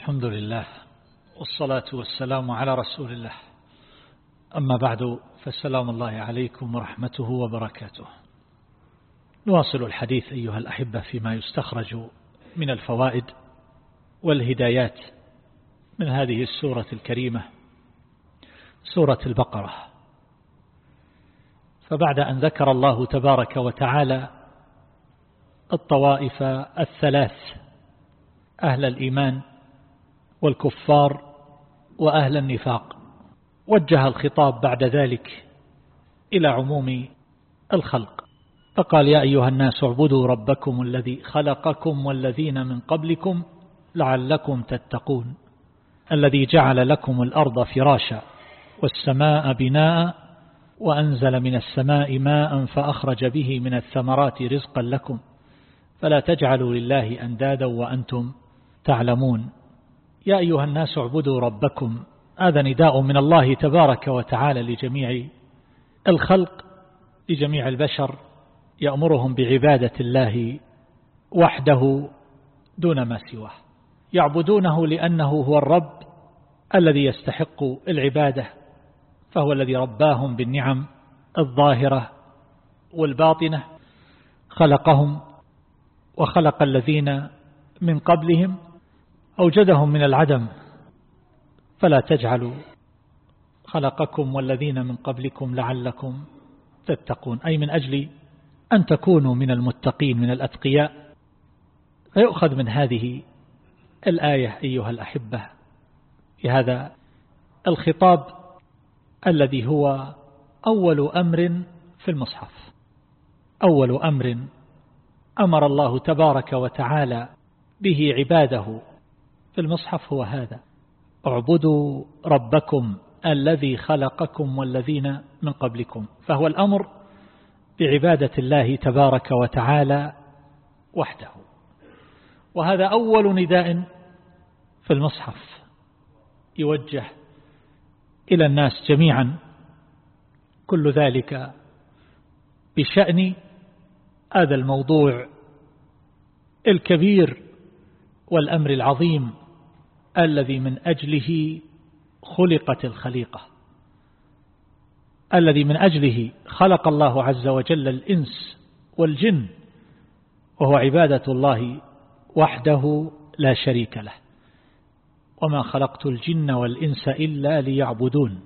الحمد لله والصلاة والسلام على رسول الله. أما بعد فالسلام الله عليكم ورحمته وبركاته. نواصل الحديث أيها الأحبة فيما يستخرج من الفوائد والهدايات من هذه السورة الكريمة سورة البقرة. فبعد أن ذكر الله تبارك وتعالى الطوائف الثلاث أهل الإيمان والكفار وأهل النفاق. وجه الخطاب بعد ذلك إلى عموم الخلق. فقال يا أيها الناس اعبدوا ربكم الذي خلقكم والذين من قبلكم لعلكم تتقون الذي جعل لكم الأرض فراشا والسماء بناء وأنزل من السماء ماء فأخرج به من الثمرات رزقا لكم فلا تجعلوا لله أندادا وأنتم تعلمون. يا أيها الناس اعبدوا ربكم هذا نداء من الله تبارك وتعالى لجميع الخلق لجميع البشر يأمرهم بعبادة الله وحده دون ما سواه. يعبدونه لأنه هو الرب الذي يستحق العبادة فهو الذي رباهم بالنعم الظاهرة والباطنة خلقهم وخلق الذين من قبلهم أوجدهم من العدم. فلا تجعلوا خلقكم والذين من قبلكم لعلكم تتقون. أي من أجل أن تكونوا من المتقين من الأتقياء. فيؤخذ من هذه الآية أيها الأحبة. بهذا الخطاب الذي هو أول أمر في المصحف. أول أمر أمر الله تبارك وتعالى به عباده في المصحف هو هذا. اعبدوا ربكم الذي خلقكم والذين من قبلكم. فهو الأمر بعبادة الله تبارك وتعالى وحده. وهذا أول نداء في المصحف يوجه إلى الناس جميعا. كل ذلك بشأن هذا الموضوع الكبير والأمر العظيم. الذي من أجله خلقت الخليقة. الذي من أجله خلق الله عز وجل الإنس والجن وهو عبادة الله وحده لا شريك له. وما خلقت الجن والإنس إلا ليعبدون.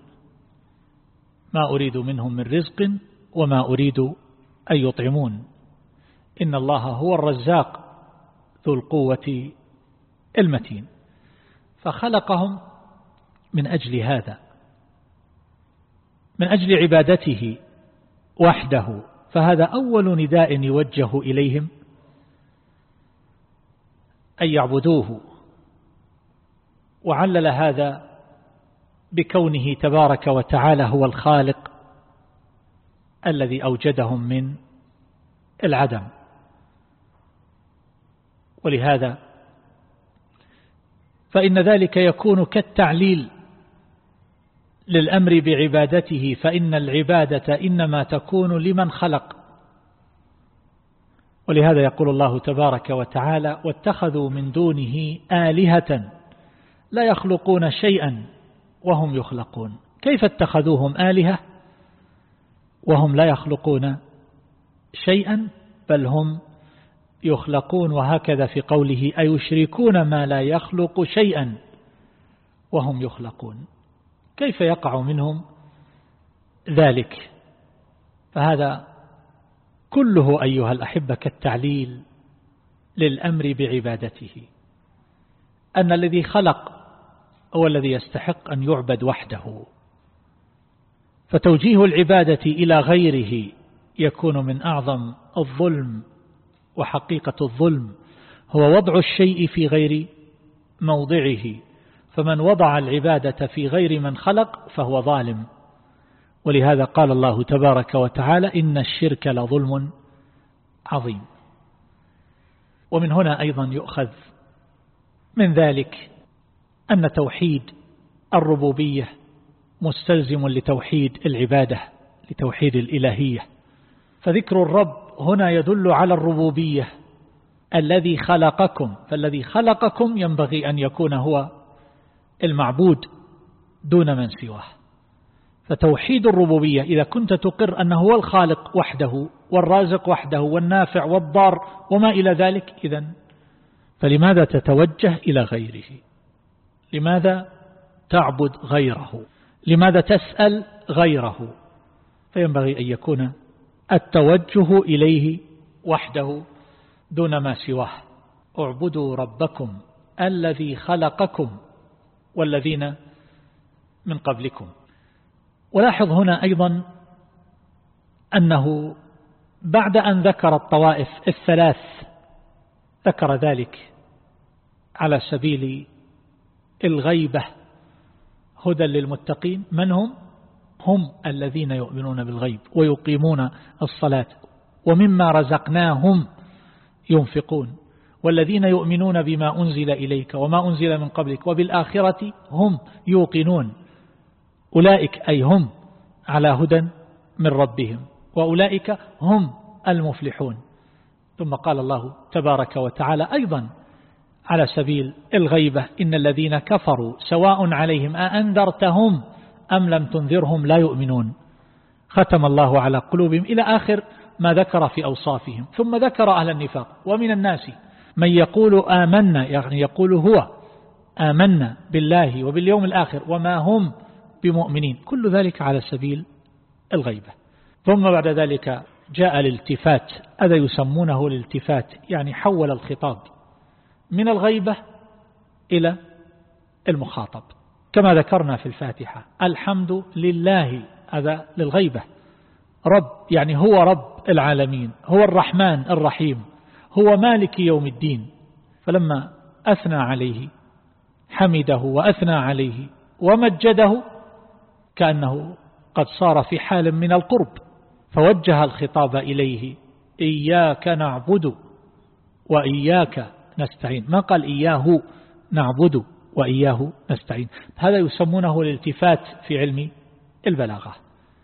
ما أريد منهم من رزق وما أريد أن يطعمون. إن الله هو الرزاق ذو القوة المتين. فخلقهم من أجل هذا من أجل عبادته وحده. فهذا أول نداء يوجه إليهم أن يعبدوه. وعلل هذا بكونه تبارك وتعالى هو الخالق الذي أوجدهم من العدم. ولهذا فإن ذلك يكون كالتعليل للأمر بعبادته فإن العبادة إنما تكون لمن خلق. ولهذا يقول الله تبارك وتعالى واتخذوا من دونه آلهة لا يخلقون شيئا وهم يخلقون. كيف اتخذوهم آلهة؟ وهم لا يخلقون شيئا بل هم يخلقون وهكذا في قوله أيشركون ما لا يخلق شيئا وهم يخلقون. كيف يقع منهم ذلك؟ فهذا كله أيها الأحبة كالتعليل للأمر بعبادته. أن الذي خلق هو الذي يستحق أن يعبد وحده. فتوجيه العبادة إلى غيره يكون من أعظم الظلم وحقيقة الظلم هو وضع الشيء في غير موضعه فمن وضع العبادة في غير من خلق فهو ظالم. ولهذا قال الله تبارك وتعالى إن الشرك لظلم عظيم. ومن هنا أيضا يؤخذ من ذلك أن توحيد الربوبية مستلزم لتوحيد العبادة لتوحيد الإلهية. فذكر الرب هنا يدل على الربوبية الذي خلقكم فالذي خلقكم ينبغي أن يكون هو المعبود دون من سواه. فتوحيد الربوبية إذا كنت تقر أنه هو الخالق وحده والرازق وحده والنافع والضار وما إلى ذلك إذا فلماذا تتوجه إلى غيره؟ لماذا تعبد غيره؟ لماذا تسأل غيره؟ فينبغي أن يكون التوجه إليه وحده دون ما سواه. اعبدوا ربكم الذي خلقكم والذين من قبلكم. ولاحظ هنا أيضا أنه بعد أن ذكر الطوائف الثلاث ذكر ذلك على سبيل الغيبة هدى للمتقين. من هم؟ هم الذين يؤمنون بالغيب ويقيمون الصلاة ومما رزقناهم ينفقون والذين يؤمنون بما أنزل إليك وما أنزل من قبلك وبالآخرة هم يوقنون. أولئك أي هم على هدى من ربهم وأولئك هم المفلحون. ثم قال الله تبارك وتعالى أيضا على سبيل الغيبة إن الذين كفروا سواء عليهم أأنذرتهم أم لم تنذرهم لا يؤمنون. ختم الله على قلوبهم إلى آخر ما ذكر في أوصافهم. ثم ذكر أهل النفاق ومن الناس من يقول آمنا يعني يقول هو آمنا بالله وباليوم الآخر وما هم بمؤمنين. كل ذلك على سبيل الغيبة. ثم بعد ذلك جاء الالتفات. هذا يسمونه الالتفات يعني حول الخطاب من الغيبة إلى المخاطب. كما ذكرنا في الفاتحة. الحمد لله هذا للغيبة. رب يعني هو رب العالمين هو الرحمن الرحيم هو مالك يوم الدين. فلما أثنى عليه حمده وأثنى عليه ومجده كأنه قد صار في حال من القرب فوجه الخطاب إليه إياك نعبد وإياك نستعين. ما قال إياه نعبد؟ وإياه نستعين. هذا يسمونه الالتفات في علم البلاغة.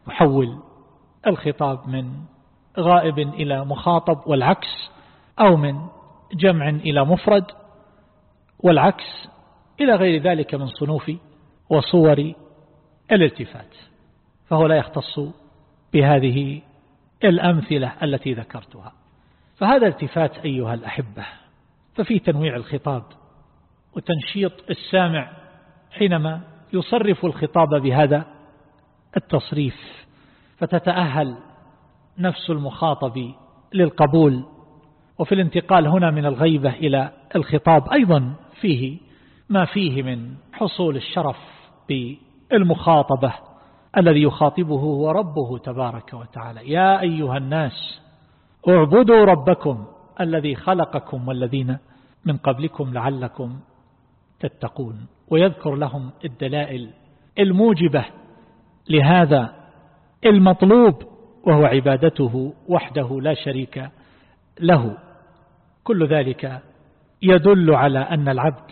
وحول الخطاب من غائب إلى مخاطب والعكس أو من جمع إلى مفرد والعكس إلى غير ذلك من صنوف وصور الالتفات. فهو لا يختص بهذه الأمثلة التي ذكرتها. فهذا التفات أيها الأحبة ففي تنويع الخطاب وتنشيط السامع حينما يصرف الخطاب بهذا التصريف فتتأهل نفس المخاطب للقبول. وفي الانتقال هنا من الغيبة إلى الخطاب أيضا فيه ما فيه من حصول الشرف بالمخاطبة الذي يخاطبه هو ربه تبارك وتعالى. يا أيها الناس اعبدوا ربكم الذي خلقكم والذين من قبلكم لعلكم تتقون ويذكر لهم الدلائل الموجبة لهذا المطلوب وهو عبادته وحده لا شريك له. كل ذلك يدل على أن العبد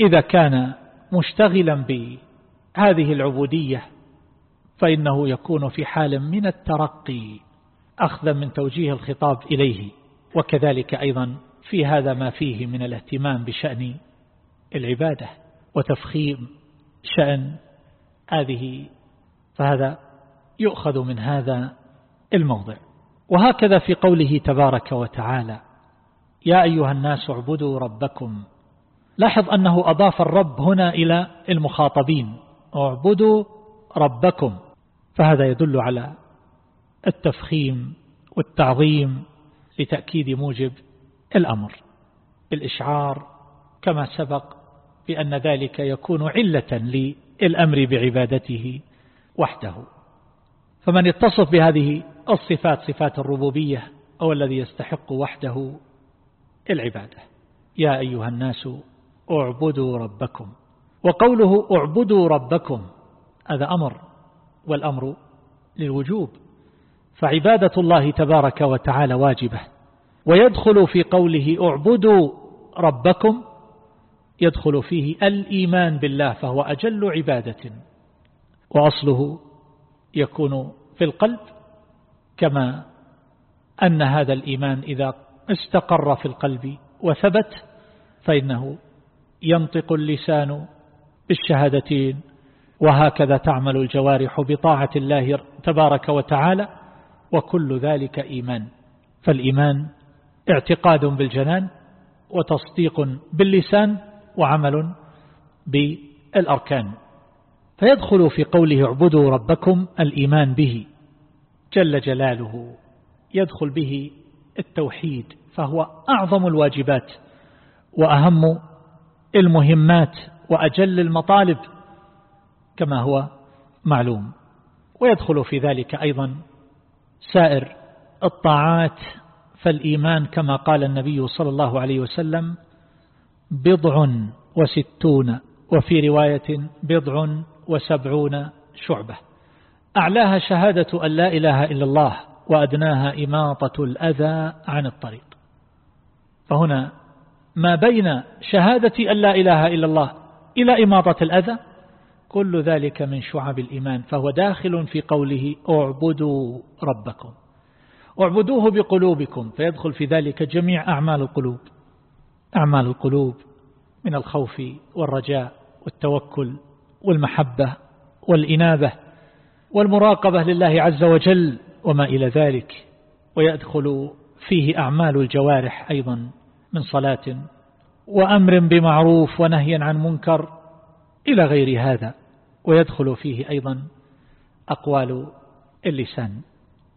إذا كان مشتغلا بهذه العبودية فإنه يكون في حال من الترقي أخذا من توجيه الخطاب إليه. وكذلك أيضا في هذا ما فيه من الاهتمام بشأن العبادة وتفخيم شأن هذه فهذا يؤخذ من هذا الموضع. وهكذا في قوله تبارك وتعالى يا أيها الناس اعبدوا ربكم. لاحظ أنه أضاف الرب هنا إلى المخاطبين اعبدوا ربكم. فهذا يدل على التفخيم والتعظيم لتأكيد موجب الأمر. بالإشعار كما سبق بأن ذلك يكون علة للأمر بعبادته وحده. فمن يتصف بهذه الصفات صفات الربوبية أو الذي يستحق وحده العبادة. يا أيها الناس اعبدوا ربكم. وقوله اعبدوا ربكم هذا أمر والأمر للوجوب. فعبادة الله تبارك وتعالى واجبة. ويدخل في قوله اعبدوا ربكم يدخل فيه الإيمان بالله فهو أجل عبادة وأصله يكون في القلب كما أن هذا الإيمان إذا استقر في القلب وثبت فإنه ينطق اللسان بالشهادتين وهكذا تعمل الجوارح بطاعة الله تبارك وتعالى وكل ذلك إيمان. فالإيمان اعتقاد بالجنان وتصديق باللسان وعمل بالأركان. فيدخل في قوله اعبدوا ربكم الإيمان به جل جلاله. يدخل به التوحيد فهو أعظم الواجبات وأهم المهمات وأجل المطالب كما هو معلوم. ويدخل في ذلك أيضا سائر الطاعات فالإيمان كما قال النبي صلى الله عليه وسلم بضع وستون وفي رواية بضع وسبعون شعبة. أعلاها شهادة أن لا إله إلا الله وأدناها إماطة الأذى عن الطريق. فهنا ما بين شهادة أن لا إله إلا الله إلى إماطة الأذى كل ذلك من شعب الإيمان فهو داخل في قوله اعبدوا ربكم. اعبدوه بقلوبكم فيدخل في ذلك جميع أعمال القلوب. أعمال القلوب من الخوف والرجاء والتوكل والمحبة والإنابة والمراقبة لله عز وجل وما إلى ذلك ويدخل فيه أعمال الجوارح أيضا من صلاة وأمر بمعروف ونهي عن منكر إلى غير هذا ويدخل فيه أيضا أقوال اللسان.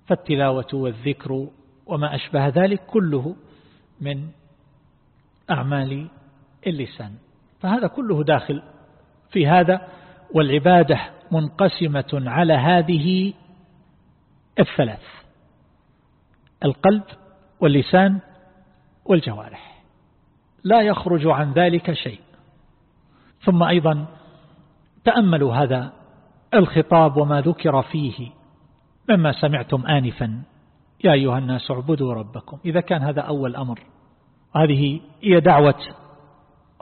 فالتلاوة والذكر وما أشبه ذلك كله من أعمال اللسان. فهذا كله داخل في هذا والعبادة منقسمة على هذه الثلاث القلب واللسان والجوارح. لا يخرج عن ذلك شيء. ثم أيضا تأملوا هذا الخطاب وما ذكر فيه مما سمعتم آنفا. يا أيها الناس اعبدوا ربكم. إذا كان هذا أول أمر. هذه هي دعوة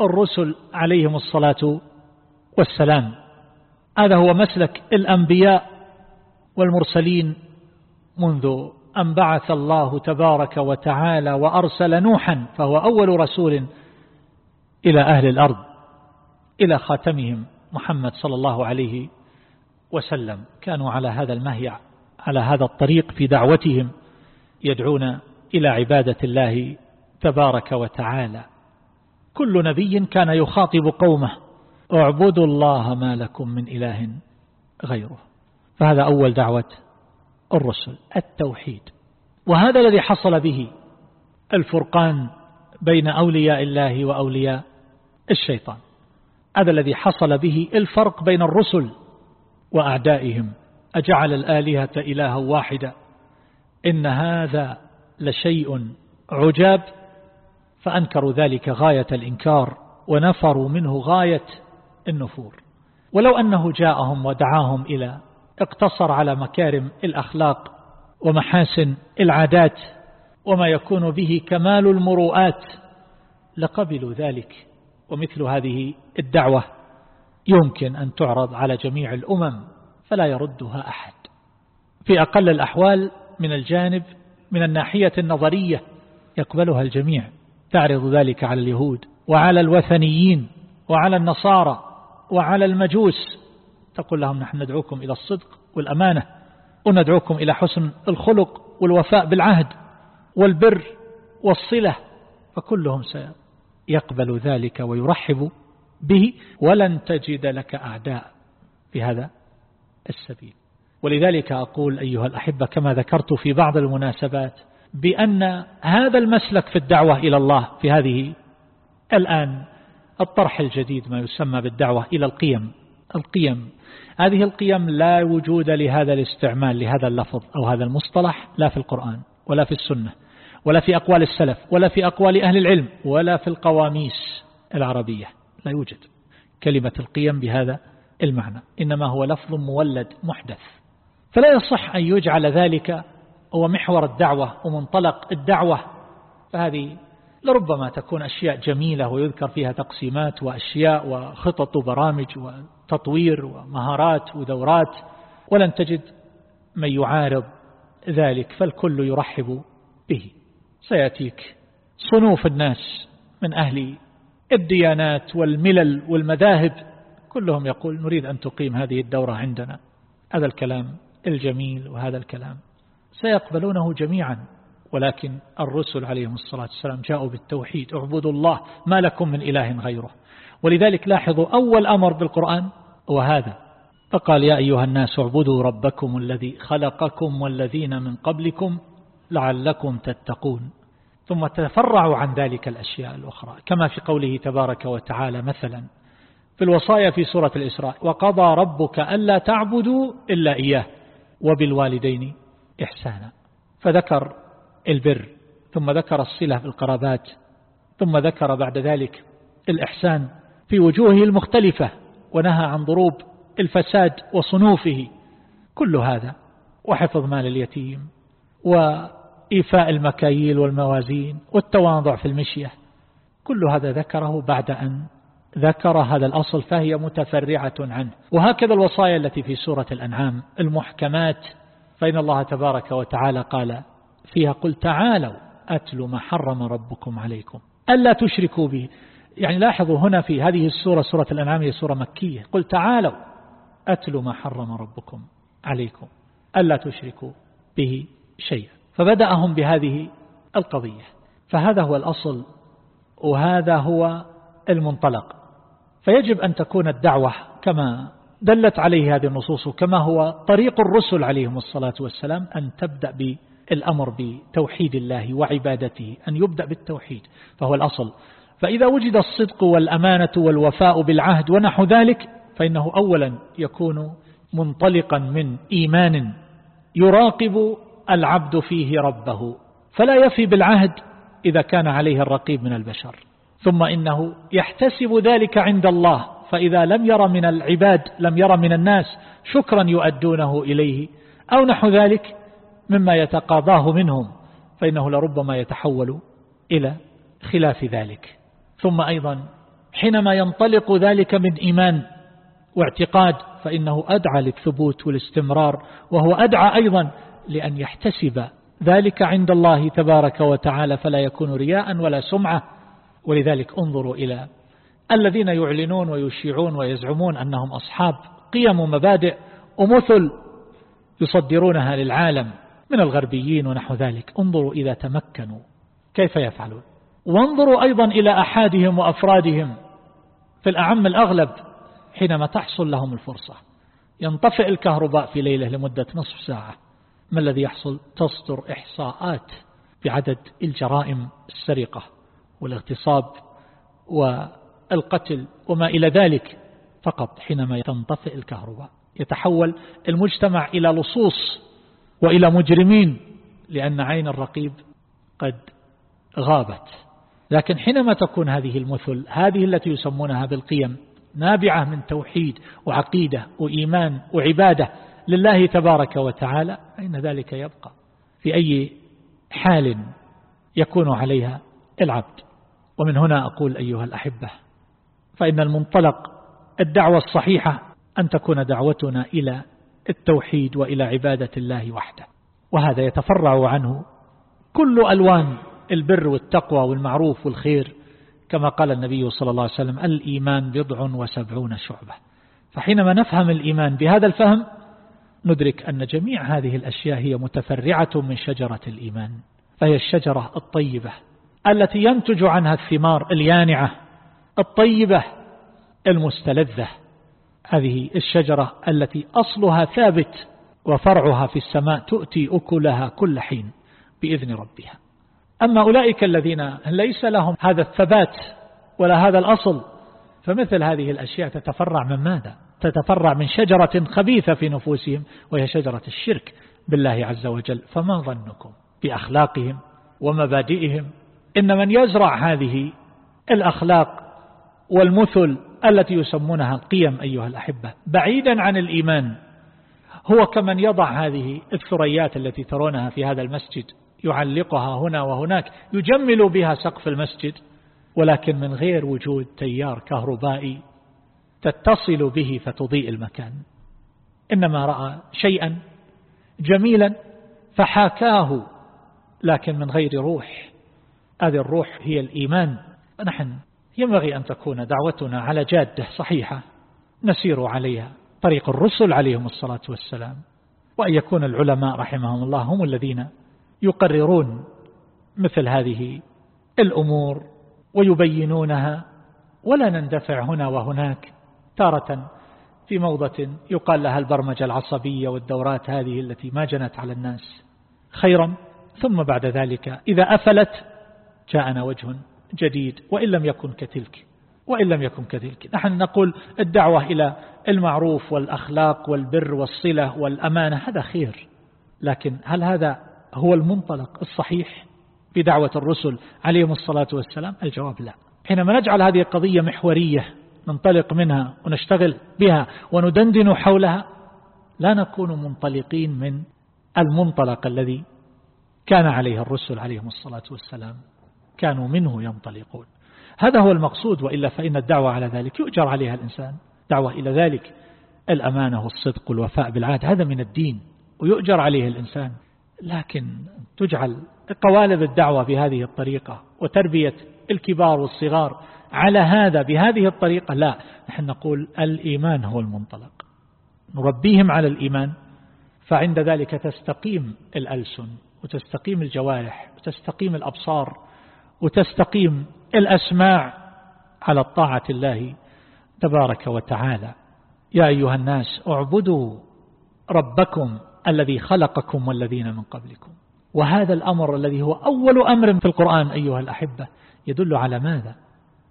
الرسل عليهم الصلاة والسلام. هذا هو مسلك الأنبياء والمرسلين منذ أن بعث الله تبارك وتعالى وأرسل نوحا فهو أول رسول إلى أهل الأرض إلى خاتمهم محمد صلى الله عليه وسلم. كانوا على هذا المهيع على هذا الطريق في دعوتهم يدعون إلى عبادة الله تبارك وتعالى. كل نبي كان يخاطب قومه اعبدوا الله ما لكم من إله غيره. فهذا أول دعوة الرسل التوحيد. وهذا الذي حصل به الفرقان بين أولياء الله وأولياء الشيطان. هذا الذي حصل به الفرق بين الرسل وأعدائهم. أجعل الآلهة إلها واحدة. إن هذا لشيء عجاب فأنكروا ذلك غاية الإنكار ونفروا منه غاية النفور. ولو أنه جاءهم ودعاهم إلى اقتصر على مكارم الأخلاق ومحاسن العادات وما يكون به كمال المروءات لقبلوا ذلك ومثل هذه الدعوة يمكن أن تعرض على جميع الأمم فلا يردها أحد. في أقل الأحوال من الجانب من الناحية النظرية يقبلها الجميع. تعرض ذلك على اليهود وعلى الوثنيين وعلى النصارى وعلى المجوس. تقول لهم نحن ندعوكم إلى الصدق والأمانة وندعوكم إلى حسن الخلق والوفاء بالعهد والبر والصلة فكلهم سيقبل ذلك ويرحب به. ولن تجد لك أعداء في هذا السبيل. ولذلك أقول أيها الأحبة كما ذكرت في بعض المناسبات بأن هذا المسلك في الدعوة إلى الله في هذه الآن الطرح الجديد ما يسمى بالدعوة إلى القيم. القيم. هذه القيم لا وجود لهذا الاستعمال لهذا اللفظ أو هذا المصطلح لا في القرآن ولا في السنة ولا في أقوال السلف ولا في أقوال أهل العلم ولا في القواميس العربية. لا يوجد كلمة القيم بهذا المعنى إنما هو لفظ مولد محدث. فلا يصح أن يجعل ذلك هو محور الدعوة ومنطلق الدعوة فهذه لربما تكون أشياء جميلة ويذكر فيها تقسيمات وأشياء وخطط وبرامج وتطوير ومهارات ودورات ولن تجد من يعارض ذلك فالكل يرحب به. سيأتيك صنوف الناس من أهل الديانات والملل والمذاهب كلهم يقول نريد أن تقيم هذه الدورة عندنا. هذا الكلام الجميل وهذا الكلام سيقبلونه جميعا. ولكن الرسل عليهم الصلاة والسلام جاءوا بالتوحيد. اعبدوا الله ما لكم من إله غيره. ولذلك لاحظوا أول أمر بالقرآن وهذا فقال يا أيها الناس اعبدوا ربكم الذي خلقكم والذين من قبلكم لعلكم تتقون. ثم تفرعوا عن ذلك الأشياء الأخرى. كما في قوله تبارك وتعالى مثلا في الوصايا في سورة الإسراء وقضى ربك ألا تعبدوا إلا إياه وبالوالدين إحسانا. فذكر البر ثم ذكر الصلة بالقرابات ثم ذكر بعد ذلك الإحسان في وجوهه المختلفة ونهى عن ضروب الفساد وصنوفه. كل هذا وحفظ مال اليتيم وإيفاء المكاييل والموازين والتواضع في المشية. كل هذا ذكره بعد أن ذكر هذا الأصل فهي متفرعة عنه. وهكذا الوصايا التي في سورة الأنعام المحكمات فإن الله تبارك وتعالى قال فيها قل تعالوا أتل ما حرم ربكم عليكم. ألا تشركوا به. يعني لاحظوا هنا في هذه السورة سورة الأنعام هي سورة مكية. قل تعالوا أتل ما حرم ربكم عليكم. ألا تشركوا به شيئا. فبدأهم بهذه القضية. فهذا هو الأصل وهذا هو المنطلق. فيجب أن تكون الدعوة كما دلت عليه هذه النصوص كما هو طريق الرسل عليهم الصلاة والسلام أن تبدأ بالأمر بتوحيد الله وعبادته أن يبدأ بالتوحيد فهو الأصل. فإذا وجد الصدق والأمانة والوفاء بالعهد ونحو ذلك فإنه أولا يكون منطلقا من إيمان يراقب العبد فيه ربه. فلا يفي بالعهد إذا كان عليه الرقيب من البشر. ثم إنه يحتسب ذلك عند الله. فإذا لم ير من العباد لم ير من الناس شكرا يؤدونه إليه. أو نحو ذلك مما يتقاضاه منهم فإنه لربما يتحول إلى خلاف ذلك. ثم أيضا حينما ينطلق ذلك من إيمان واعتقاد فإنه أدعى للثبوت والاستمرار وهو أدعى أيضا لأن يحتسب ذلك عند الله تبارك وتعالى فلا يكون رياء ولا سمعة. ولذلك انظروا إلى الذين يعلنون ويشيعون ويزعمون أنهم أصحاب قيم ومبادئ ومثل يصدرونها للعالم من الغربيين ونحو ذلك. انظروا إذا تمكنوا. كيف يفعلون؟ وانظروا أيضا إلى أحادهم وأفرادهم في الأعم الأغلب حينما تحصل لهم الفرصة. ينطفئ الكهرباء في ليلة لمدة نصف ساعة. ما الذي يحصل؟ تصدر إحصاءات بعدد الجرائم السرقة والاغتصاب والقتل وما إلى ذلك فقط حينما تنطفئ الكهرباء. يتحول المجتمع إلى لصوص وإلى مجرمين لأن عين الرقيب قد غابت. لكن حينما تكون هذه المثل هذه التي يسمونها بالقيم نابعة من توحيد وعقيدة وإيمان وعبادة لله تبارك وتعالى فإن ذلك يبقى في أي حال يكون عليها العبد. ومن هنا أقول أيها الأحبة فإن المنطلق الدعوة الصحيحة أن تكون دعوتنا إلى التوحيد وإلى عبادة الله وحده. وهذا يتفرع عنه كل ألوان البر والتقوى والمعروف والخير كما قال النبي صلى الله عليه وسلم الإيمان بضع وسبعون شعبة. فحينما نفهم الإيمان بهذا الفهم ندرك أن جميع هذه الأشياء هي متفرعة من شجرة الإيمان فهي الشجرة الطيبة التي ينتج عنها الثمار اليانعة. الطيبة المستلذة. هذه الشجرة التي أصلها ثابت وفرعها في السماء تؤتي أكلها كل حين بإذن ربها. أما أولئك الذين ليس لهم هذا الثبات ولا هذا الأصل فمثل هذه الأشياء تتفرع من ماذا؟ تتفرع من شجرة خبيثة في نفوسهم وهي شجرة الشرك بالله عز وجل. فما ظنكم بأخلاقهم ومبادئهم؟ إن من يزرع هذه الأخلاق والمثل التي يسمونها القيم أيها الأحبة. بعيدا عن الإيمان هو كمن يضع هذه الثريات التي ترونها في هذا المسجد يعلقها هنا وهناك يجمل بها سقف المسجد ولكن من غير وجود تيار كهربائي تتصل به فتضيء المكان. إنما رأى شيئا جميلا فحاكاه لكن من غير روح. هذه الروح هي الإيمان. نحن ينبغي أن تكون دعوتنا على جادة صحيحة نسير عليها. طريق الرسل عليهم الصلاة والسلام. وأن يكون العلماء رحمهم الله هم الذين يقررون مثل هذه الأمور ويبينونها. ولا نندفع هنا وهناك تارة في موضة يقال لها البرمجة العصبية والدورات هذه التي ما جنت على الناس خيرا. ثم بعد ذلك إذا أفلت جاءنا وجه جديد وإن لم يكن كتلك وإن لم يكن كذلك نحن نقول الدعوة إلى المعروف والأخلاق والبر والصلة والأمانة هذا خير. لكن هل هذا هو المنطلق الصحيح بدعوة الرسل عليهم الصلاة والسلام؟ الجواب لا. حينما نجعل هذه القضية محورية ننطلق منها ونشتغل بها وندندن حولها لا نكون منطلقين من المنطلق الذي كان عليه الرسل عليهم الصلاة والسلام. كانوا منه ينطلقون. هذا هو المقصود وإلا فإن الدعوة على ذلك يؤجر عليها الإنسان. دعوة إلى ذلك الأمانة والصدق والوفاء بالعهد هذا من الدين ويؤجر عليه الإنسان. لكن تجعل قوالب الدعوة بهذه الطريقة وتربية الكبار والصغار على هذا بهذه الطريقة لا نحن نقول الإيمان هو المنطلق. نربيهم على الإيمان فعند ذلك تستقيم الألسن وتستقيم الجوارح وتستقيم الأبصار وتستقيم الأسماع على الطاعة الله تبارك وتعالى. يا أيها الناس اعبدوا ربكم الذي خلقكم والذين من قبلكم. وهذا الأمر الذي هو أول أمر في القرآن أيها الأحبة يدل على ماذا؟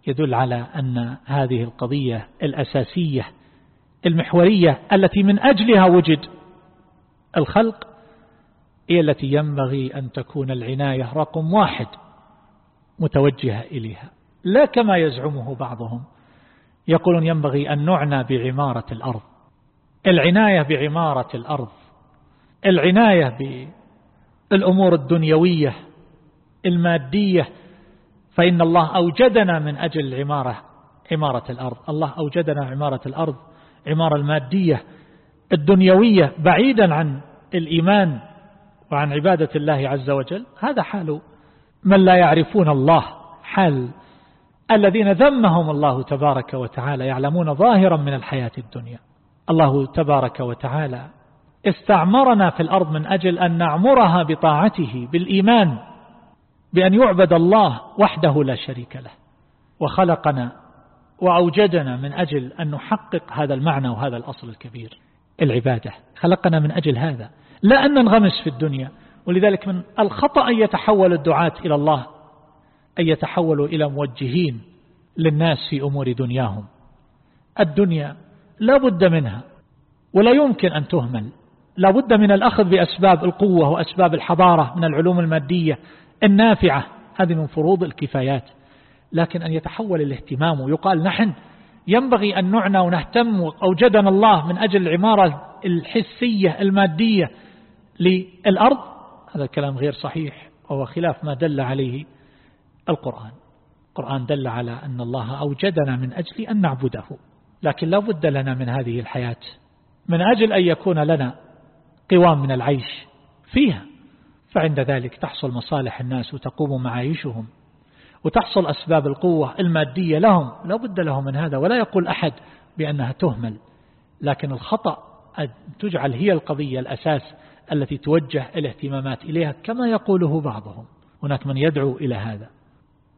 يدل على أن هذه القضية الأساسية المحورية التي من أجلها وجد الخلق هي التي ينبغي أن تكون العناية رقم واحد. متوجهة إليها. لا كما يزعمه بعضهم. يقولون ينبغي أن نعنى بعمارة الأرض. العناية بعمارة الأرض. العناية بالأمور الدنيوية المادية. فإن الله أوجدنا من أجل العمارة عمارة الأرض. الله أوجدنا عمارة الأرض عمارة المادية الدنيوية بعيدا عن الإيمان وعن عبادة الله عز وجل. هذا حال من لا يعرفون الله حال الذين ذمهم الله تبارك وتعالى يعلمون ظاهرا من الحياة الدنيا. الله تبارك وتعالى استعمرنا في الأرض من أجل أن نعمرها بطاعته بالإيمان بأن يعبد الله وحده لا شريك له. وخلقنا وأوجدنا من أجل أن نحقق هذا المعنى وهذا الأصل الكبير. العبادة خلقنا من أجل هذا. لا أن ننغمس في الدنيا. ولذلك من الخطأ أن يتحول الدعاة إلى الله أن يتحولوا إلى موجهين للناس في أمور دنياهم. الدنيا لا بد منها ولا يمكن أن تهمل. لا بد من الأخذ بأسباب القوة وأسباب الحضارة من العلوم المادية النافعة. هذه من فروض الكفايات. لكن أن يتحول الاهتمام ويقال نحن ينبغي أن نعنى ونهتم أوجدنا الله من أجل العمارة الحسية المادية للأرض. هذا الكلام غير صحيح وهو خلاف ما دل عليه القرآن. القرآن دل على أن الله أوجدنا من أجل أن نعبده لكن لا بد لنا من هذه الحياة من أجل أن يكون لنا قوام من العيش فيها. فعند ذلك تحصل مصالح الناس وتقوم معايشهم وتحصل أسباب القوة المادية لهم. لا بد لهم من هذا ولا يقول أحد بأنها تهمل لكن الخطأ أن تجعل هي القضية الأساس التي توجه الاهتمامات إليها كما يقوله بعضهم. هناك من يدعو إلى هذا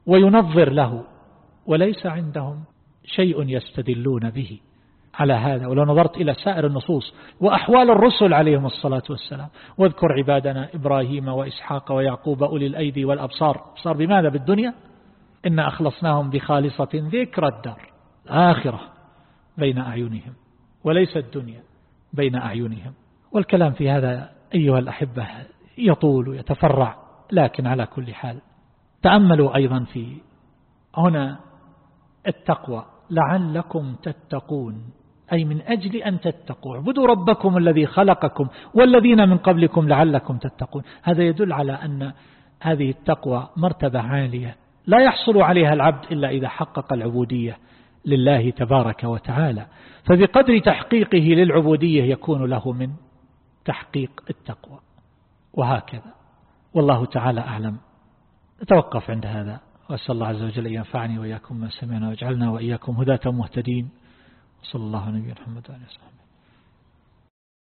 وينظر له وليس عندهم شيء يستدلون به على هذا. ولو نظرت إلى سائر النصوص وأحوال الرسل عليهم الصلاة والسلام. واذكر عبادنا إبراهيم وإسحاق ويعقوب أولي الأيدي والأبصار. صار بماذا بالدنيا؟ إن أخلصناهم بخالصة ذكر الدار آخرة بين أعينهم وليس الدنيا بين أعينهم. والكلام في هذا أيها الأحبة يطول ويتفرع لكن على كل حال تأملوا أيضا في هنا التقوى لعلكم تتقون أي من أجل أن تتقوا اعبدوا ربكم الذي خلقكم والذين من قبلكم لعلكم تتقون. هذا يدل على أن هذه التقوى مرتبة عالية لا يحصل عليها العبد إلا إذا حقق العبودية لله تبارك وتعالى. فبقدر تحقيقه للعبودية يكون له من تحقيق التقوى. وهكذا. والله تعالى أعلم. نتوقف عند هذا. وأسأل الله عز وجل أن ينفعني وإياكم ما سمعنا واجعلنا وإياكم هداة مهتدين. وصلى الله آله وصحبه.